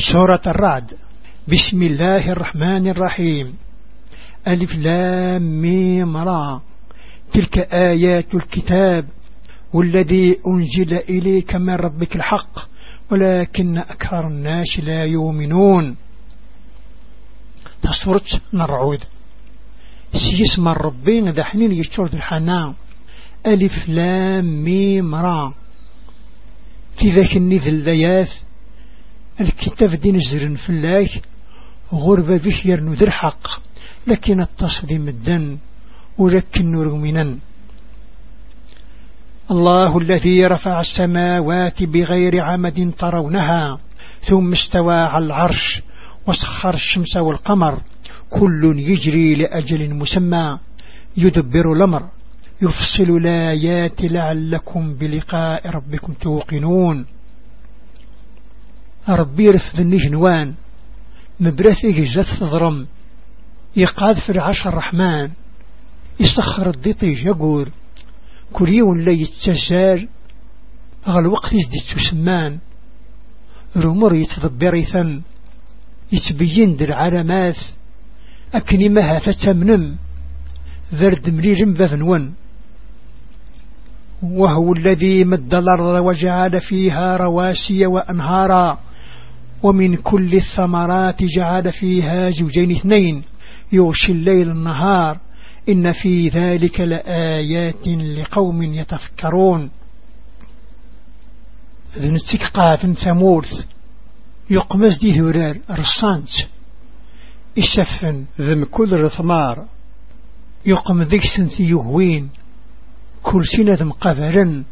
سورة الرعد. بسم الله الرحمن الرحيم. ألف لام ميم را. تلك آيات الكتاب والذي أنزل إليك من ربك الحق ولكن أكثر الناس لا يؤمنون. تصورت نرعود سيسم الربين ذا حنين يشترد الحنان ألف لام ميم را في ذاك النذ اللياث الكتاب دين في الله غربة فيه يرنو ذي الحق لكن التصديم الدن ولكن رمنا الله الذي رفع السماوات بغير عمد ترونها ثم استوى على العرش وسخر الشمس والقمر كل يجري لأجل مسمى يدبر الأمر يفصل الآيات لعلكم بلقاء ربكم توقنون. ربي رفض النهنوان مبرثه جات تضرم يقعد في العرش الرحمن. يسخر الضيطيج يقول. كل يوم لا يتسجال غال وقت يزدي تسمان. الأمور يتدبر ثن يتبين در علامات أكني مها فتمنم ذرد مليل بذنون. وهو الذي مد الأرض وجعل فيها رواسي وأنهارا. ومن كل الثمرات جعل فيها زوجين اثنين يغشي الليل النهار. إن في ذلك لآيات لقوم يتفكرون. ذن السكقات ثمورث يقمز دي ذرار رصانت. الشفن ذم كل رثمار يقم ذيك سنتي يهوين. كل سنة ذم قبرا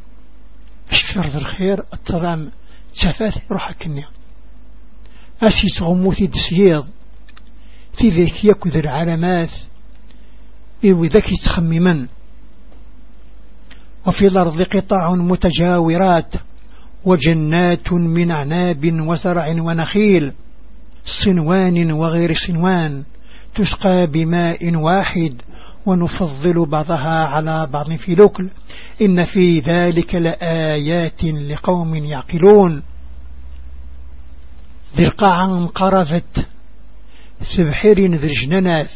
أشفر ذا الخير التضام تفات روح أسي تغموثي دسيض في ذيك يكذ العلامات إيو ذاك يتخمما وفي الأرض قطع متجاورات. وجنات من أعناب وزرع ونخيل. صنوان وغير صنوان. تسقى بماء واحد. ونفضل بعضها على بعض في لكل إن في ذلك لآيات لقوم يعقلون. ذي القاعة انقرفت سبحير ذي الجنانات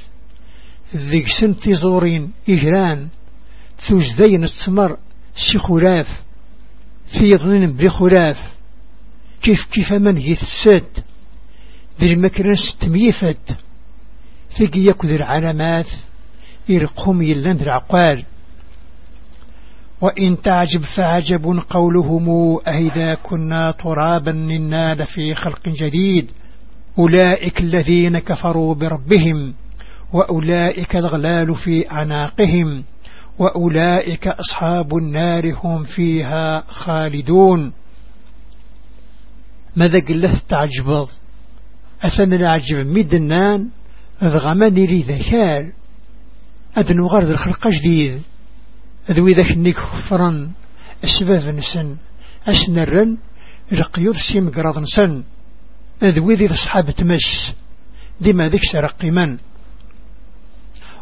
ذي سنتي زورين إجران ثوزدين السمر شي خلاف في ظن بلي خلاف كيف كيف من يثسد ذي المكرن ستميفد ثقي يكذ العلامات يرقهم يلان العقال. وإن تعجب فعجب قولهم أهذا كنا ترابا إنا لفي خلق جديد. أولئك الذين كفروا بربهم وأولئك الغلال في أعناقهم وأولئك أصحاب النار هم فيها خالدون. ماذا قلت تعجب؟ أثنى العجب مدنان أذغمني لي ذكار أدنو غرد الخلق جديد. أذوي ذاك النيك خفرا أسباب نسن أسنرن القيود سيم قراض نسن. أذوي ذي أصحاب تمس ديما ذيك سرق من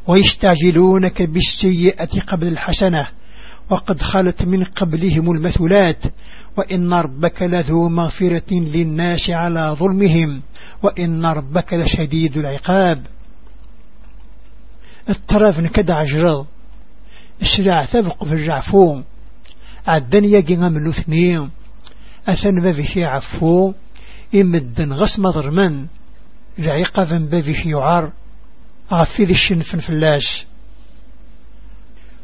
ويستعجلونك بالسيئة قبل الحسنة وقد خلت من قبلهم المثلات. وإن ربك لذو مغفرة للناس على ظلمهم وإن ربك لشديد العقاب. الطرف نكد عجرض السلع تبق في الجعفو عدن يجي من الاثنين أثن بابه عفو إمدن غس مضرمن العقاب بابه يعار غفذ الشنف فلاش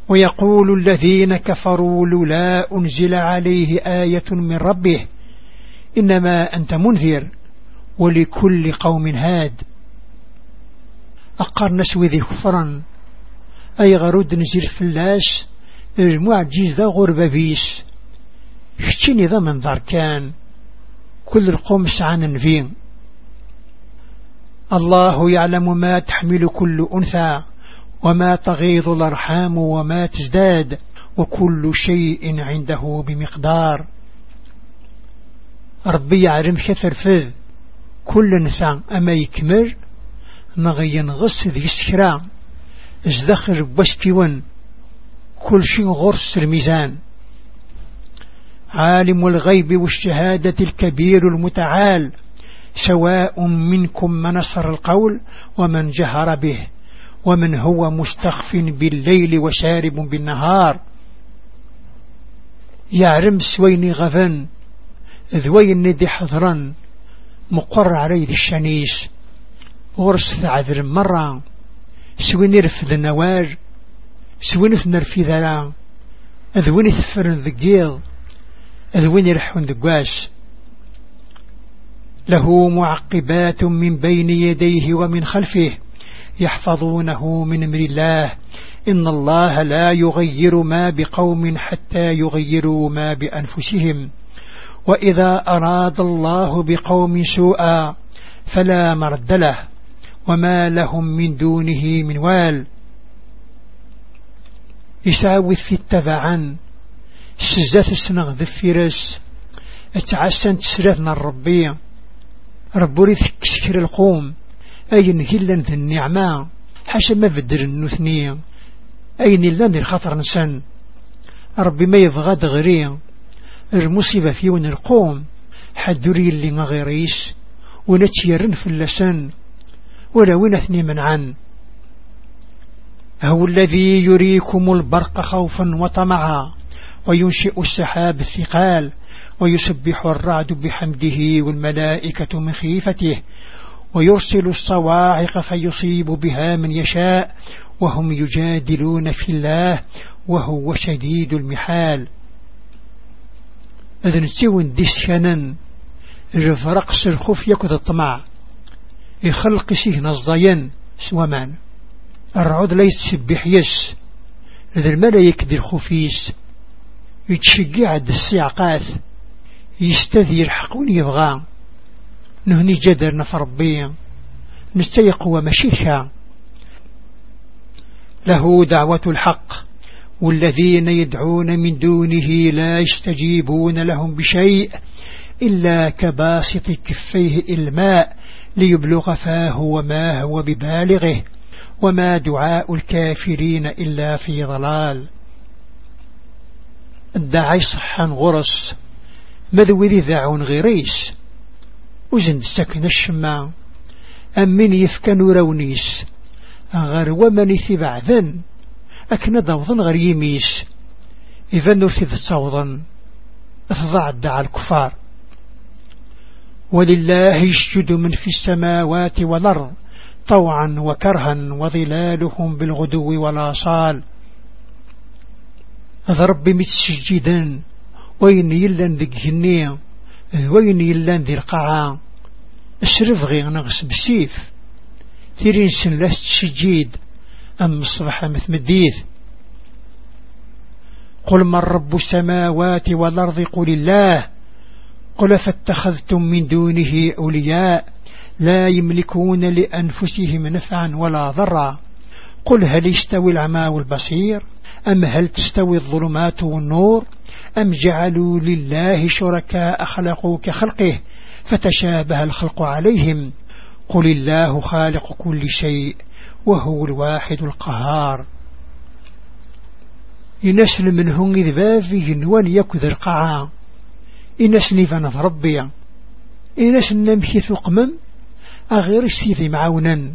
ويقول الذين كفروا لولا أنزل عليه آية من ربه. إنما أنت منذر. ولكل قوم هاد. أقر نسوي ذي كفرا. أي غرود نزير فلاش المعجزة غربة بيس شتيني ذا من ذار كان. كل القوم سعان نفين الله يعلم ما تحمل كل أنثى وما تغيض الأرحام وما تزداد وكل شيء عنده بمقدار. ربي يعلم كثر فذ كل نثى أما يكمل نغي نغس ذي السكرا ازدخر بوسكيون كل شيء غرس الميزان. عالم الغيب والشهادة الكبير المتعال سواء منكم من نصر القول ومن جهر به ومن هو مستخف بالليل وشارب بالنهار. يعرم سويني غفن ذوين ندي حضرا مقر علي الشنيس. غرس ثعذر مرة. سويني رفذ النواج سويني في ذرا ذويني ثفرن ذقيض ذويني رحون ذقواس له معقبات من بين يديه ومن خلفه يحفظونه من أمر الله. إن الله لا يغير ما بقوم حتى يغيروا ما بأنفسهم. وإذا أراد الله بقوم سوءا فلا مرد له. وما لهم من دونه من وال. يساوي في التبعا سزات السنغ ذفيرس اتعسن تسرثنا الربية ربوري تكسكر القوم. أين هلا ذي النعمة حاشا ما بدر النثنية أين لن الخطر نسن ربي ما يبغى دغري. المصيبة في ون القوم. حدوري اللي ما غيريش ونتيرن في اللسان ولا وين اثني من عن؟ هو الذي يريكم البرق خوفا وطمعا وينشئ السحاب الثقال ويسبح الرعد بحمده والملائكة من خيفته ويرسل الصواعق فيصيب بها من يشاء وهم يجادلون في الله وهو شديد المحال. إذن سيون ديس شنن رفرقس الخوف يكذ الطمع. يخلق سيهن الضيان سوامان الرعود ليس سبح يس إذا الملايك دي الخوفيس يتشقع عد السيعقات يستذي الحق وين يبغى. نهني جدر نفربي نستيق ومشيشا له دعوة الحق. والذين يدعون من دونه لا يستجيبون لهم بشيء إلا كباسط كفيه إلماء. ليبلغ فاه وما هو ببالغه وما دعاء الكافرين إلا في ضلال. الدعي صحا غرس مذوذي ذاعون غيريس وزن سكن الشماء. أمن يفكن رونيس غير ومن يثبع ذن أكن ضوضن غير يميس. إذا نرثذ صوضا أفضع الدعاء الكفار. ولله يسجد من في السماوات والأرض طوعا وكرها وظلالهم بالغدو والآصال. ضرب متسجدا وين يلان ذي جنية وين يلان ذي القاعة الشرف غي نغس بسيف. تيرين سن لاست تسجيد أم الصبح مثل مديث قل من رب السماوات والأرض؟ قل الله. قل فاتخذتم من دونه أولياء لا يملكون لأنفسهم نفعا ولا ضرا. قل هل يستوي العمى والبصير؟ أم هل تستوي الظلمات والنور؟ أم جعلوا لله شركاء خلقوا كخلقه فتشابه الخلق عليهم؟ قل الله خالق كل شيء وهو الواحد القهار. إنسل منهم إذ بافي جنوان يكذر قعا إنس نيفان ربيا إنس نمشي ثقمم أغير السيثي معاونا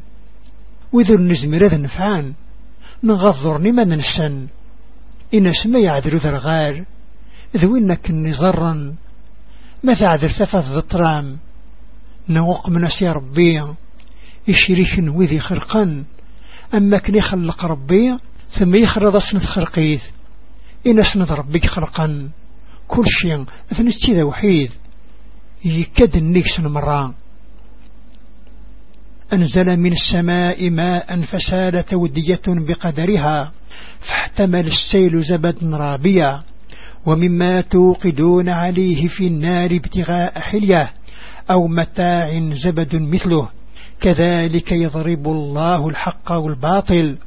وذر نزمر ذا نفعان نغضر نما ننسن إنس ما يعذر ذرغار ذوينك النظرا ما تعذر ثفث ذطرام نوق من أسي ربي. يشريك وذي خلقا أما كن يخلق ربي ثم يخرض أسنة خلقيث. إن أسنة ربك خلقا. كل شيء. أثنستي ذا وحيد؟ يكاد النكس مرة. أنزل من السماء ماء فسالت ودية بقدرها. فاحتمل السيل زبد رابيا. ومما توقدون عليه في النار ابتغاء حلية أو متاع زبد مثله. كذلك يضرب الله الحق والباطل.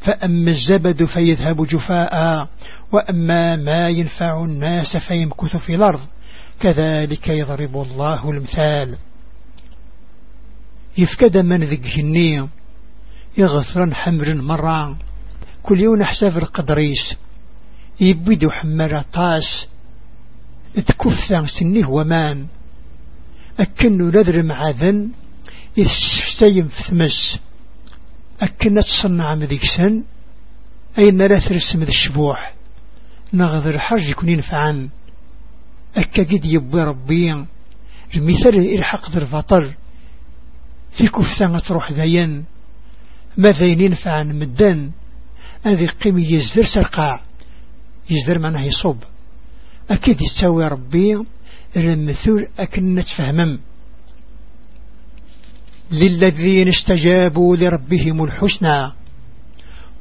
فأما الزبد فيذهب جفاء. وأما ما ينفع الناس فيمكث في الأرض كذلك يضرب الله المثال. يفكد من ذك جنية يغثرا حمر مرة كل يوم حساب القدريس يبدو حمر طاس. تكفى سنه ومان أكن نذر معاذن إذ في ثمس. أكن تصنع مذيكسن أين لا ترسم ذي الشبوح؟ نغذر الحرج يكون ينفعا أكا يبوي ربي. المثال الحق ذي الفطر. في كفتان تروح ذين ماذا ينفع مدان. هذه قيمة يزدر سرقاع يزدر معناه يصب أكيد يستوي ربي. المثول أكن نتفهمم. للذين استجابوا لربهم الحسنى.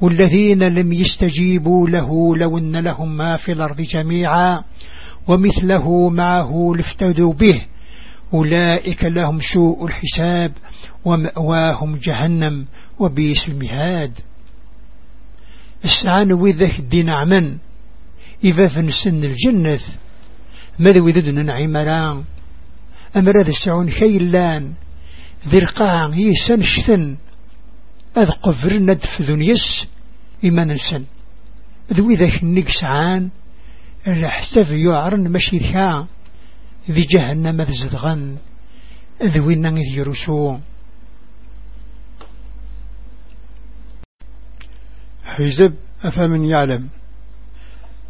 والذين لم يستجيبوا له لو أن لهم ما في الأرض جميعا ومثله معه لافتدوا به. أولئك لهم سوء الحساب ومأواهم جهنم وبيس المهاد. السعان وذاك الدين عمن إذا فنسن الجنة ماذا وذدنا نعيم ران أمر هذا السعون خيلان ذي القاع أذ قفر ندف ذنيس إما ننسن ذوي ذاك النق سعان الحسف يعرن مشي ذا ذي جهنم ذي زدغن ذوي نغذي رسوم حزب أفمن يعلم؟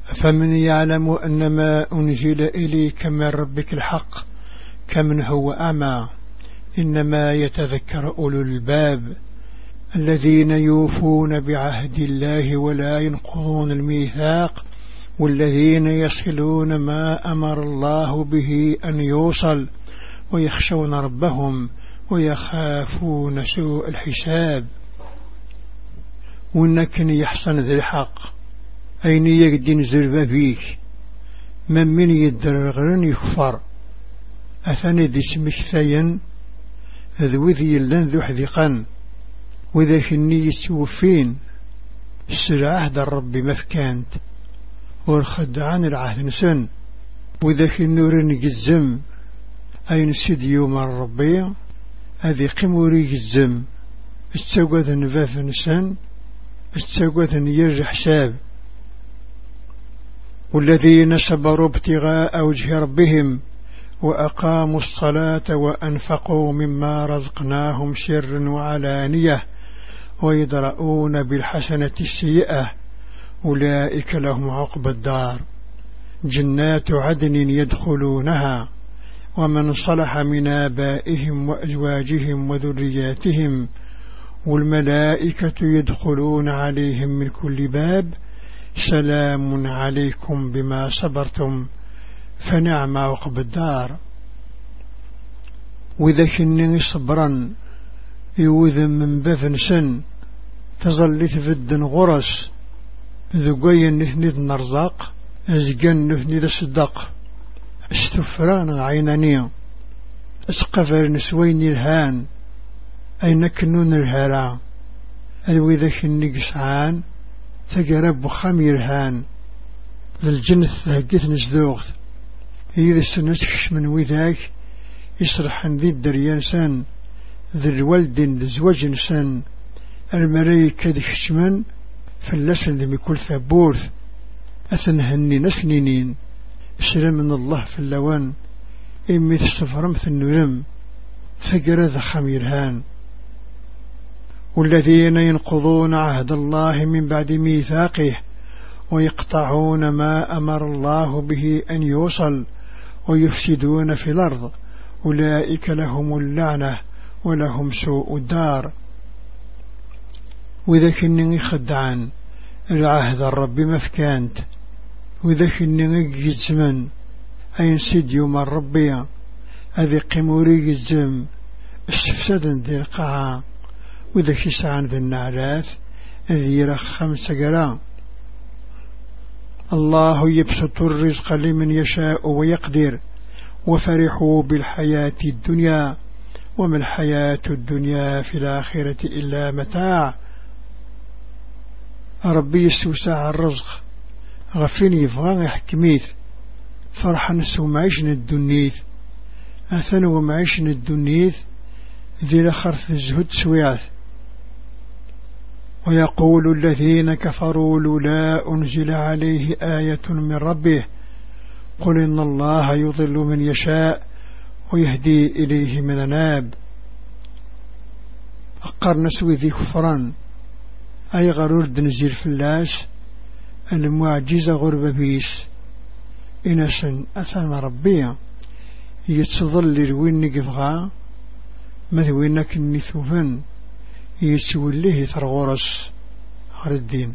أفمن يعلم أن ما أنزل إليك من ربك الحق كمن هو أعمى إنما يتذكر أولو الباب. الذين يوفون بعهد الله ولا ينقضون الميثاق والذين يصلون ما أمر الله به أن يوصل ويخشون ربهم ويخافون سوء الحساب. ونكن يحسن ذي الحق. أين يقدي نزل بيك من من يدرغرن يكفر؟ أثني دي سمك ثين؟ ذوذي يلن ذو حذقا وإذا كني يتوفين السلعة در ربي مفكانت والخدعان العهد نسن. وإذا كنور نجزم أين سيد يوم الربي هذه قموري جزم استوقذ نفاف نسن استقوث ير حساب. والذين صبروا ابتغاء وجه ربهم وأقاموا الصلاة وأنفقوا مما رزقناهم سرا وعلانية. ويدرؤون بالحسنة السيئة. أولئك لهم عقب الدار. جنات عدن يدخلونها. ومن صلح من آبائهم وأزواجهم وذرياتهم. والملائكة يدخلون عليهم من كل باب. سلام عليكم بما صبرتم. فنعم عقب الدار. وإذا كنني صبرا. يوذن من بفن سن تظل تفدن غرس. ذقوي نثني نرزاق أزقن نثني الصدق استفران عينانية أسقفر نسوين الهان أين كنون الهرا أذوي ذاك النقسعان تقرب خمير هان ذا الجنة هقيت نزدوغت إذا سنسكش من وذاك يصرح ذي الدريان سن. ذي الوالد ذي زواج سن الملايكة ذي خشمان فلسن ذي كل ثبورث أثنهني نسنينين سلام من الله في اللوان إمي تستفرمت النرم ثقر ذا خمير هان والذين ينقضون عهد الله من بعد ميثاقه ويقطعون ما أمر الله به أن يوصل ويفسدون في الأرض. أولئك لهم اللعنة. ولهم سوء الدار. وإذا كنني خدعان العهد الرب مفكانت وإذا كنني جزمن أين سيد يوم الربي أذي قموري جزم استفسدن ذي القاعة وإذا كيسعان ذي النعلاث ذي خمس قرام الله يبسط الرزق لمن يشاء ويقدر وفرحوا بالحياة الدنيا. وما الحياة الدنيا في الآخرة إلا متاع. ربي يسوسع الرزق. غفيني يفغان حكميث فرحا نسو معيشنا الدنيث أثنوا معيشنا الدنيث ذي لخرث الزهد سويعث ويقول الذين كفروا لولا أنزل عليه آية من ربه. قل إن الله يضل من يشاء. ويهدي إليه من أناب أقر نسوي ذي كفران. أي غرور دنزير فلاس المعجزة غربة بيس. إنسان أثان ربيا. يتظل الوين نقفغا. مذوينك النثوفن يسوليه ترغرس على الدين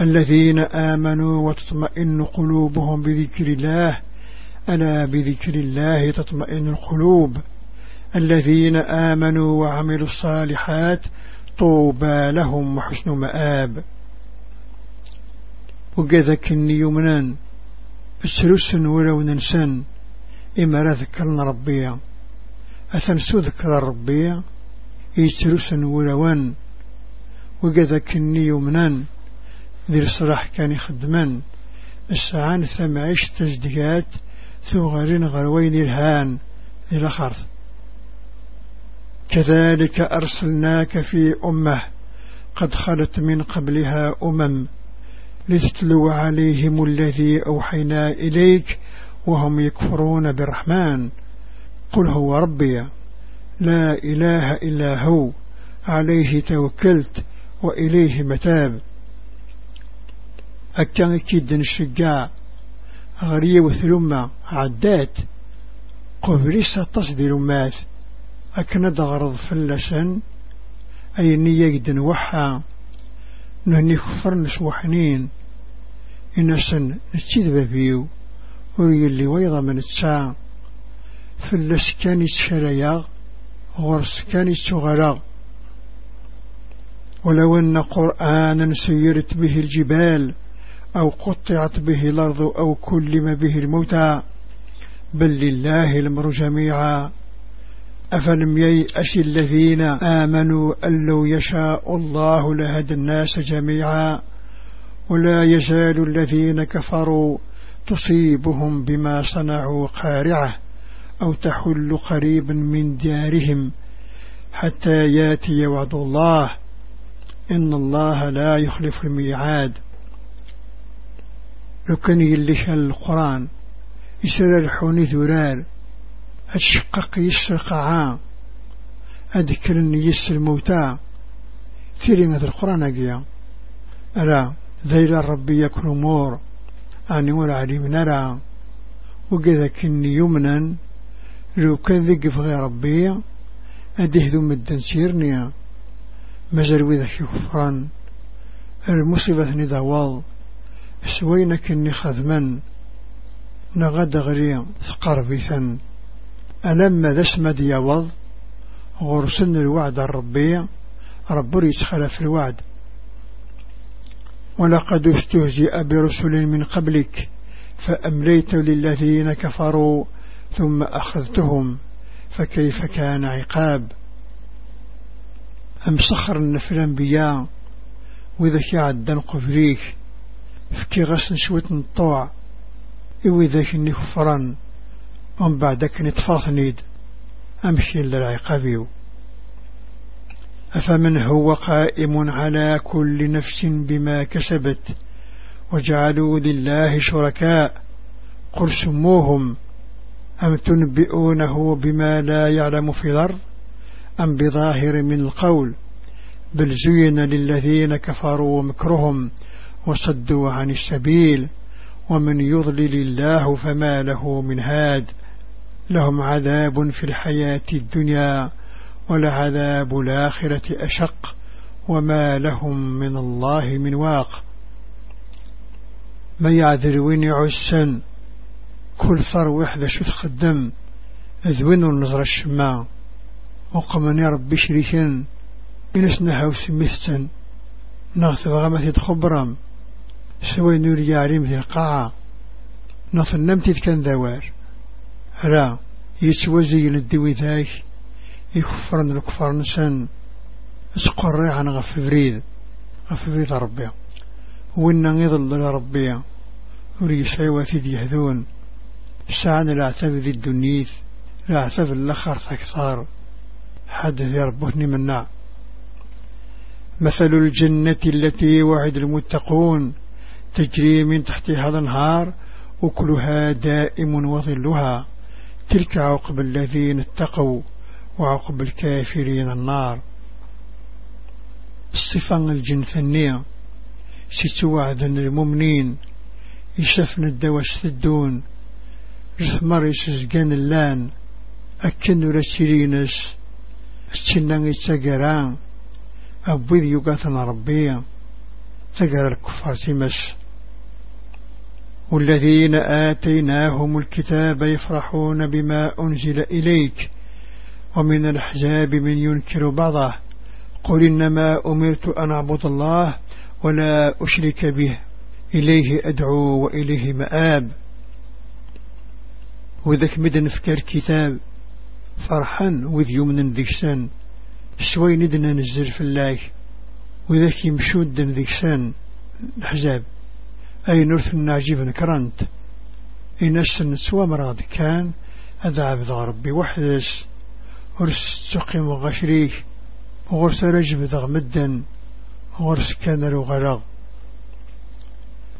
الذين آمنوا وتطمئن قلوبهم بذكر الله. ألا بذكر الله تطمئن القلوب. الذين آمنوا وعملوا الصالحات طوبى لهم وحسن مآب. وقذا كني يمنان السلوس ولو ننسان إما لا ذكرنا ربيا أثنسو ذكر ربيا يسلوس ولوان وقذا كني يمنان ذي الصلاح كان يخدمان الساعان ثمعيش تزديات ثغرين غروين الهان إلى خرث. كذلك أرسلناك في أمة قد خلت من قبلها أمم لتتلو عليهم الذي أوحينا إليك وهم يكفرون بالرحمن. قل هو ربي لا إله إلا هو عليه توكلت وإليه متاب. أكان كيدن الشجاع غرية وثلمة عدات. قبريسة تصدر ماث أكن دغرض فلسا أي نية جدن وحا. نهني كفر نسوحنين. إنسان نتيذ بيو وري اللي ويضا من الساعة فلس كان يتشريا غرس كان يتغرى ولو أن قرآنا سيرت به الجبال. أو قطعت به الأرض أو كلم به الموتى بل لله الأمر جميعا. أفلم ييأس الذين آمنوا أن لو يشاء الله لهدى الناس جميعا ولا يزال الذين كفروا تصيبهم بما صنعوا قارعة أو تحل قريبا من ديارهم حتى يأتي وعد الله. إن الله لا يخلف الميعاد. كان يليش القرآن يسر الحوني ذرار أتشقق يسرقعا أذكر أني يسر الموتى ثيرين هذا القرآن أقيا؟ ألا ذيل ربي يكون أمور أني ولا عليم نرى وكذا كني يمنا لو كان في غير ربي أديه ذو مدن سيرنيا مازال وذا كفران المصيبة نداوال سوينا كني خذما نغد غري ثقربثا ألما ذسمد يوض غرسن الوعد الربي ربري يتخلف الوعد. ولقد استهزئ برسل من قبلك فأمليت للذين كفروا ثم أخذتهم فكيف كان عقاب؟ أم صخر النفل الأنبياء وإذا كعدن قفريك فكي غسن شويت نطوع إوي كني كفران ومن بعدك نتفاصنيد. أمشي للعقابيو أفمن هو قائم على كل نفس بما كسبت وجعلوا لله شركاء. قل سموهم. أم تنبئونه بما لا يعلم في الأرض أم بظاهر من القول؟ بل زين للذين كفروا مكرهم. وصدوا عن السبيل ومن يضلل الله فما له من هاد. لهم عذاب في الحياة الدنيا ولعذاب الآخرة أشق وما لهم من الله من واق. ما يعذر وين يعسن كل ثر وحدة شو تخدم أذوين النظر الشماء؟ وقمني ربي شريكا إنس نهاو سميثتن نغث غمث تخبرم سوي نور يعلم ذي القاعة. نصل نمتد كان ذوار لا يتوزي الدوي ذاك. يكفرن الكفار نسان. اسقري عن غف فريد. غف فريد ربي. وإن يظل ربي وريسعي وثيد يهذون سعنا الأعتاب ذي الدنيث. الأعتاب الأخر أكثر حدث يربهني منا مثل الجنة التي وعد المتقون. تجري من تحتها الانهار أكلها دائم وظلها. تلك عقب الذين اتقوا وعقب الكافرين النار. الصفة الجنثنية. ستوعدا المؤمنين يشفن الدواس الدون جثمر يسزقان اللان. أكن رسلينس السنان يتسقران أبوذ يقاتنا ربيا تقر الكفار سمس والذين آتيناهم الكتاب يفرحون بما أنزل إليك ومن الأحزاب من ينكر بعضه. قل إنما أمرت أن أعبد الله ولا أشرك به. إليه أدعو وإليه مآب. وذاك مدن فكر كتاب. فرحا وذ يمن ذكسان سوي ندنا نزل في الله. وذاك يمشود ذكسان الحزاب أي نرث النعجيب نكرنت. إن السن سوى مراد كان أذا عبد ربي وحدس. ورس تقيم غشريك ورس رجب ذغ مدا ورس كان غرغ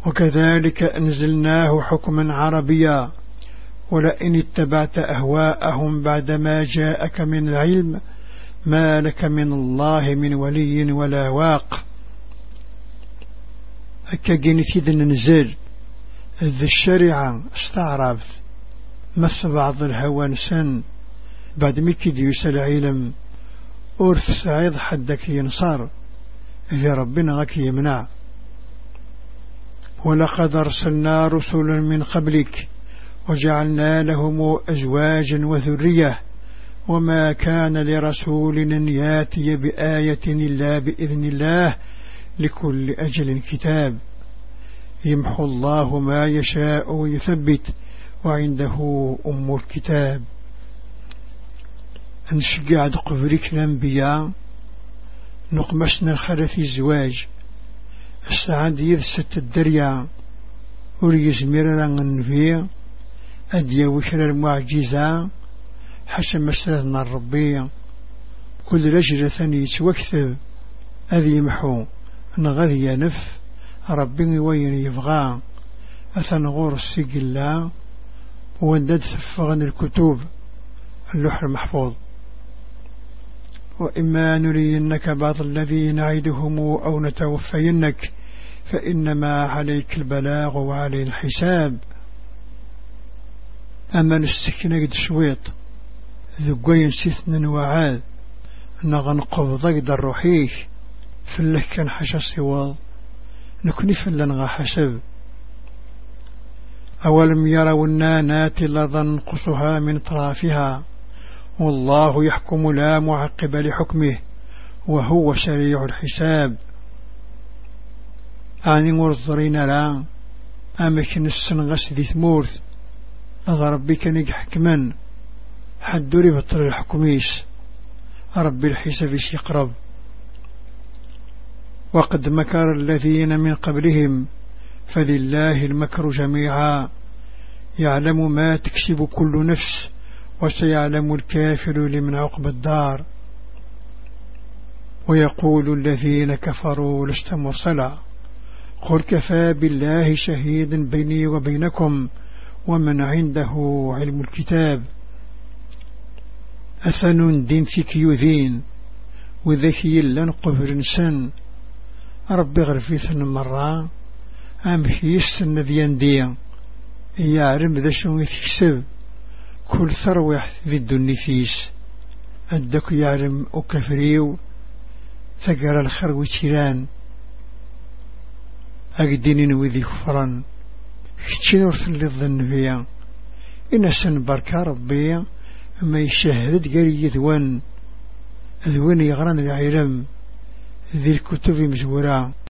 وكذلك أنزلناه حكما عربيا. ولئن اتبعت أهواءهم بعدما جاءك من العلم ما لك من الله من ولي ولا واق. أكا جينيتيد ننزل ذي الشريعة استعرفت مس بعض الهوى نسن بعد ميكي ديوس العلم أورث سعيد حدك ينصر. في ربنا غك يمنع. ولقد أرسلنا رسلا من قبلك وجعلنا لهم أزواجا وذرية. وما كان لرسول يأتي بآية إلا بإذن الله. لكل أجل كتاب. يمحو الله ما يشاء ويثبت وعنده أم الكتاب. أنشقع قبرك الأنبياء نقمشنا الخلف الزواج. السعاد يذست الدريا. وريزمير لنفي أديا وكر المعجزة. حسب مسألتنا الربية كل رجل ثاني يتوكثب أذي محو نغذي ينف ربي وين يبغى. أثن غور السجلة وندد ثفغن الكتب اللوح المحفوظ. وإما نرينك بعض الذي نعدهم أو نتوفينك فإنما عليك البلاغ وعلي الحساب. أما نستكنك شويط ذقوين سيثن وعاد نغنقب ضيد الروحيك. فله كان حشا سوال. نكني فلن حسب أولم يروا النانات لظى نقصها من طرافها. والله يحكم لا معقب لحكمه وهو سريع الحساب. أني مرضرين لا أمكن السنغس ذي ثمورث. أذا ربي كان يحكمن حد بطر الحكميس. ربي الحساب يقرب وقد مكر الذين من قبلهم فلله المكر جميعا. يعلم ما تكسب كل نفس وسيعلم الكافر لمن عقب الدار. ويقول الذين كفروا لست مرسلا. قل كفى بالله شهيدا بيني وبينكم ومن عنده علم الكتاب. أثن دين فيك يذين وذكي لن قفر سن. ربي غرفيث مرة أمحيس النذيان دي يعلم ذا شو يكسب كل ثروة ذي الدنيثيس أدك يعلم أكفريو ثقر الخير وتيران أقدين وذي كفرا كتشين ورث اللي الظن فيها إن سن بركة ربي ما يشهد قري ذوان. ذوان يغران العلم ذي الكتب مزورة